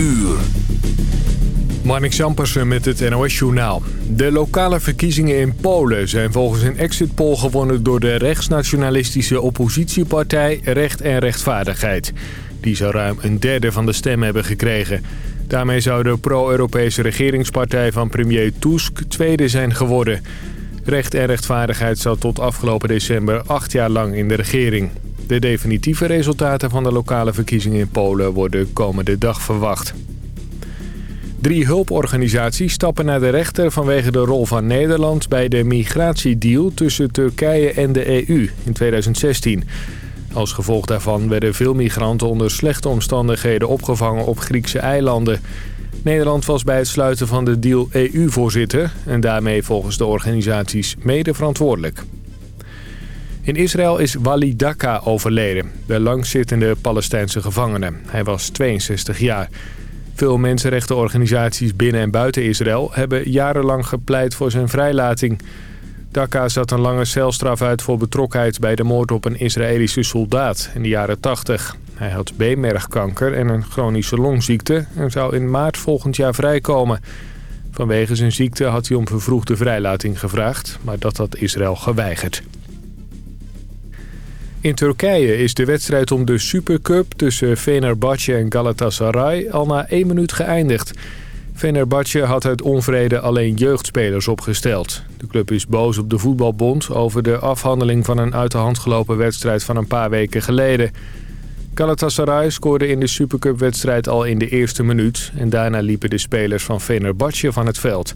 uur. Marnik Jampersen met het NOS-journaal. De lokale verkiezingen in Polen zijn volgens een exit poll gewonnen... door de rechtsnationalistische oppositiepartij Recht en Rechtvaardigheid. Die zou ruim een derde van de stem hebben gekregen. Daarmee zou de pro-Europese regeringspartij van premier Tusk tweede zijn geworden. Recht en Rechtvaardigheid zat tot afgelopen december acht jaar lang in de regering. De definitieve resultaten van de lokale verkiezingen in Polen worden komende dag verwacht. Drie hulporganisaties stappen naar de rechter vanwege de rol van Nederland... bij de migratiedeal tussen Turkije en de EU in 2016. Als gevolg daarvan werden veel migranten onder slechte omstandigheden opgevangen op Griekse eilanden. Nederland was bij het sluiten van de deal EU-voorzitter... en daarmee volgens de organisaties mede verantwoordelijk. In Israël is Wali Daka overleden, de langzittende Palestijnse gevangene. Hij was 62 jaar. Veel mensenrechtenorganisaties binnen en buiten Israël... hebben jarenlang gepleit voor zijn vrijlating. Daka zat een lange celstraf uit voor betrokkenheid... bij de moord op een Israëlische soldaat in de jaren 80. Hij had beenmergkanker en een chronische longziekte... en zou in maart volgend jaar vrijkomen. Vanwege zijn ziekte had hij om vervroegde vrijlating gevraagd... maar dat had Israël geweigerd. In Turkije is de wedstrijd om de Supercup tussen Fenerbahce en Galatasaray al na één minuut geëindigd. Fenerbahce had uit onvrede alleen jeugdspelers opgesteld. De club is boos op de voetbalbond over de afhandeling van een uit de hand gelopen wedstrijd van een paar weken geleden. Galatasaray scoorde in de Supercup-wedstrijd al in de eerste minuut... en daarna liepen de spelers van Fenerbahce van het veld.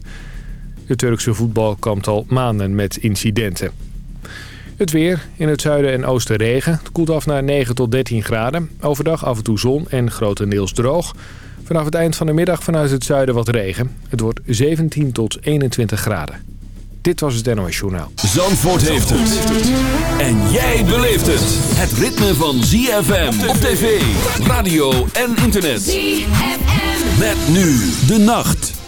De Turkse voetbal kampt al maanden met incidenten. Het weer. In het zuiden en oosten regen. Het koelt af naar 9 tot 13 graden. Overdag af en toe zon en grotendeels droog. Vanaf het eind van de middag vanuit het zuiden wat regen. Het wordt 17 tot 21 graden. Dit was het NOS Journaal. Zandvoort heeft het. En jij beleeft het. Het ritme van ZFM op tv, radio en internet. ZFM. Met nu de nacht.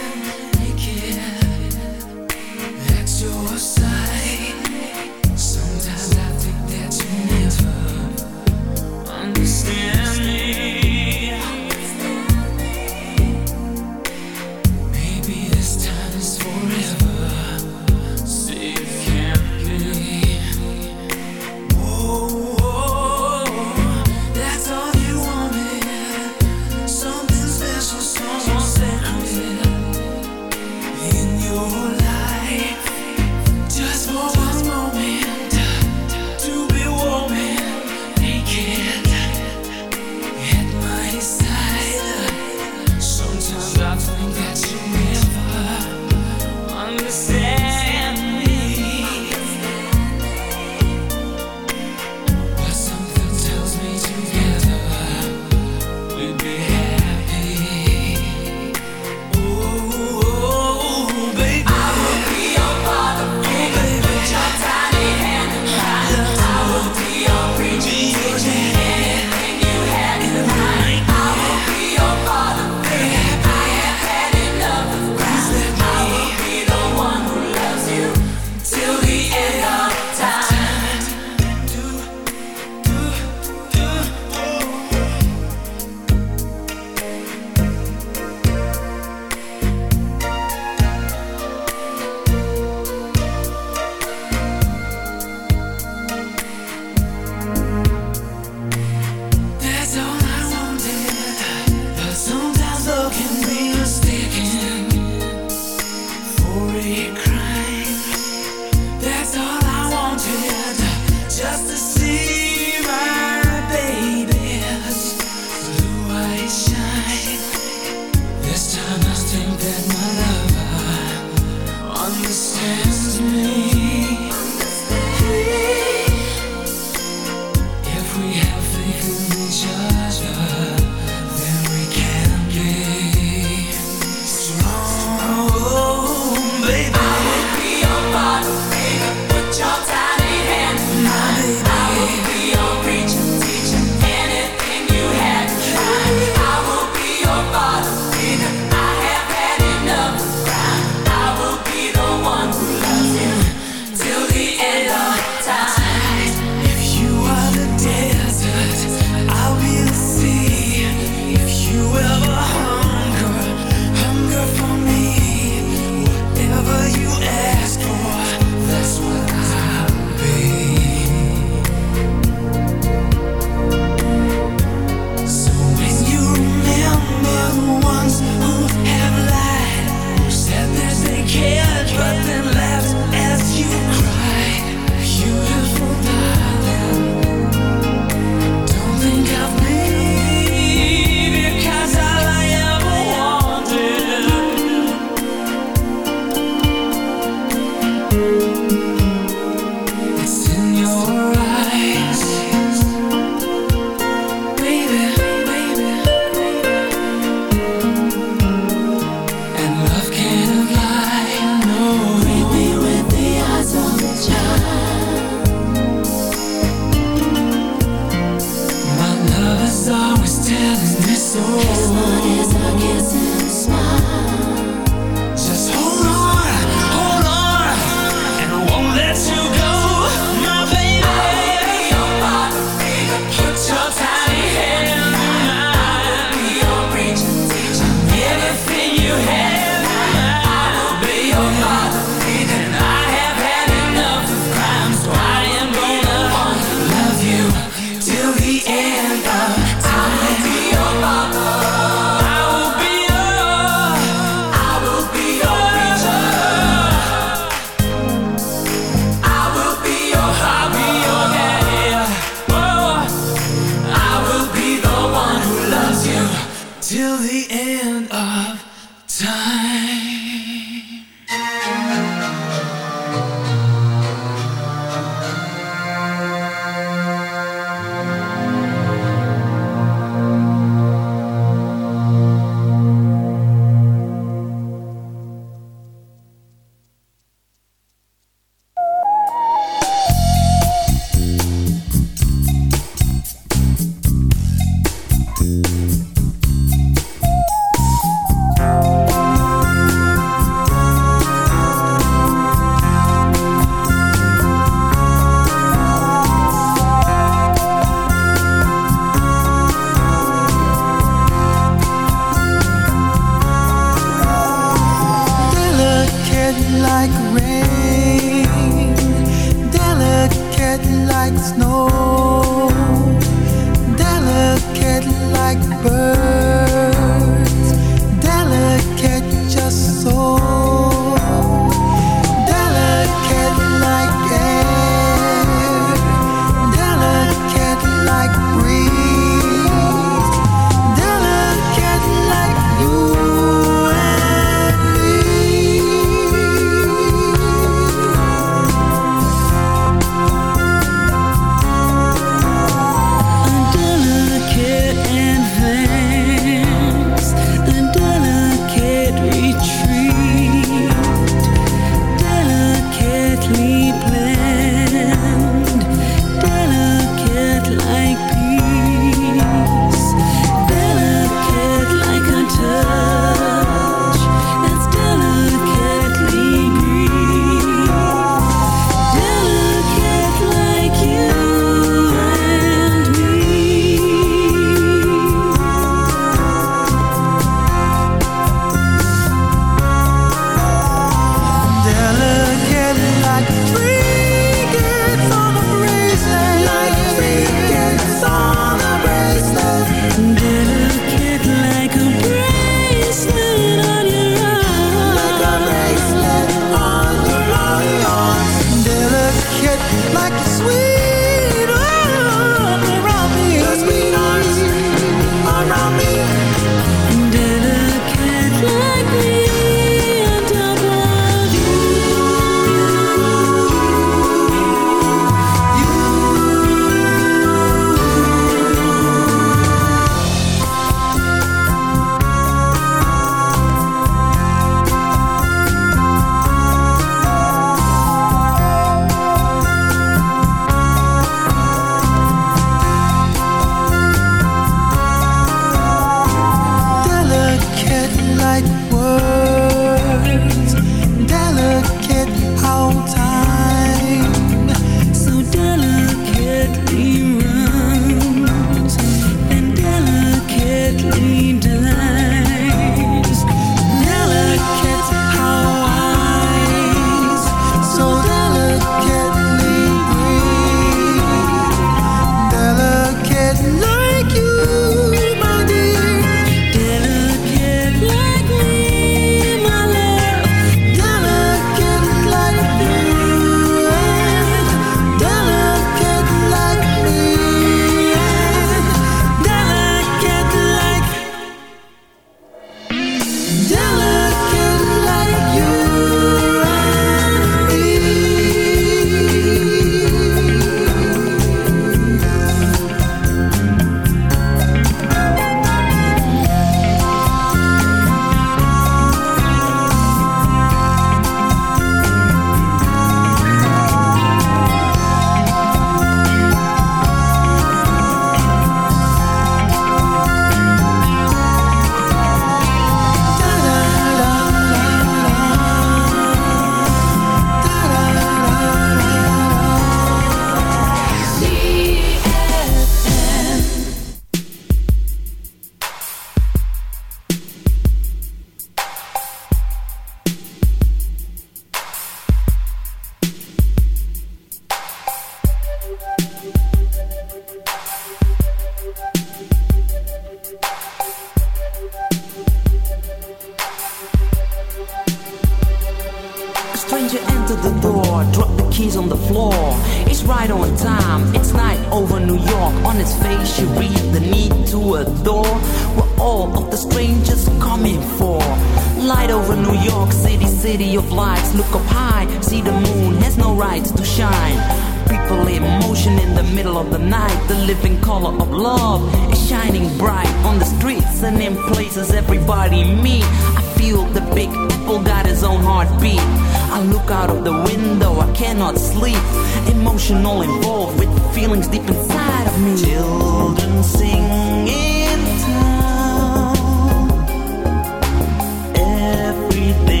everything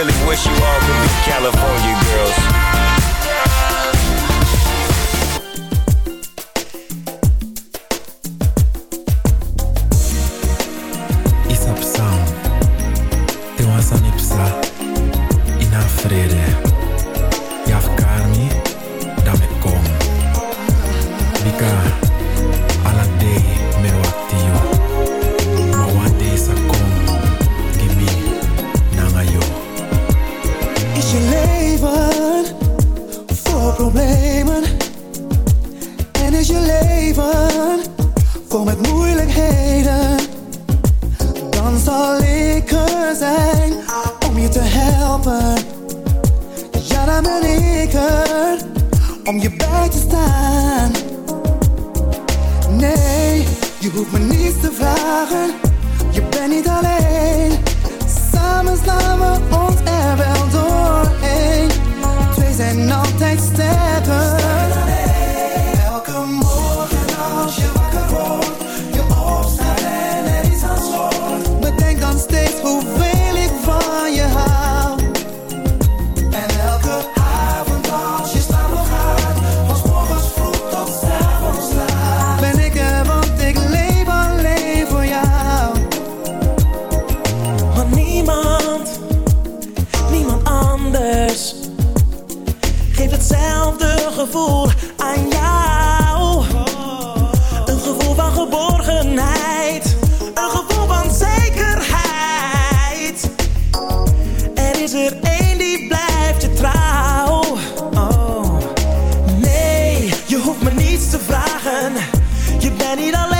really wish you all could be California girls. Te vragen. Je bent niet alleen.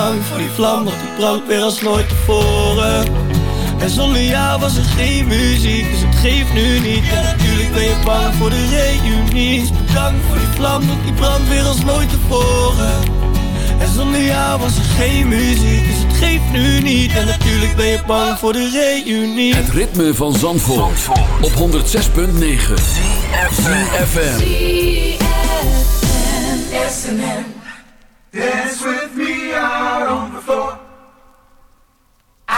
Dank dus voor die vlam, want die brandt weer als nooit tevoren. En zonder jou was er geen muziek, dus het geeft nu niet. En natuurlijk ben je bang voor de reunie. Bedankt voor die vlam, want die brandt weer als nooit tevoren. En zonder jou was er geen muziek, dus het geeft nu niet. En natuurlijk ben je bang voor de reunie Het ritme van Zandvoort, op 106.9 CFM Dance with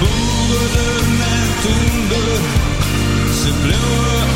boeren en toen de ze bleven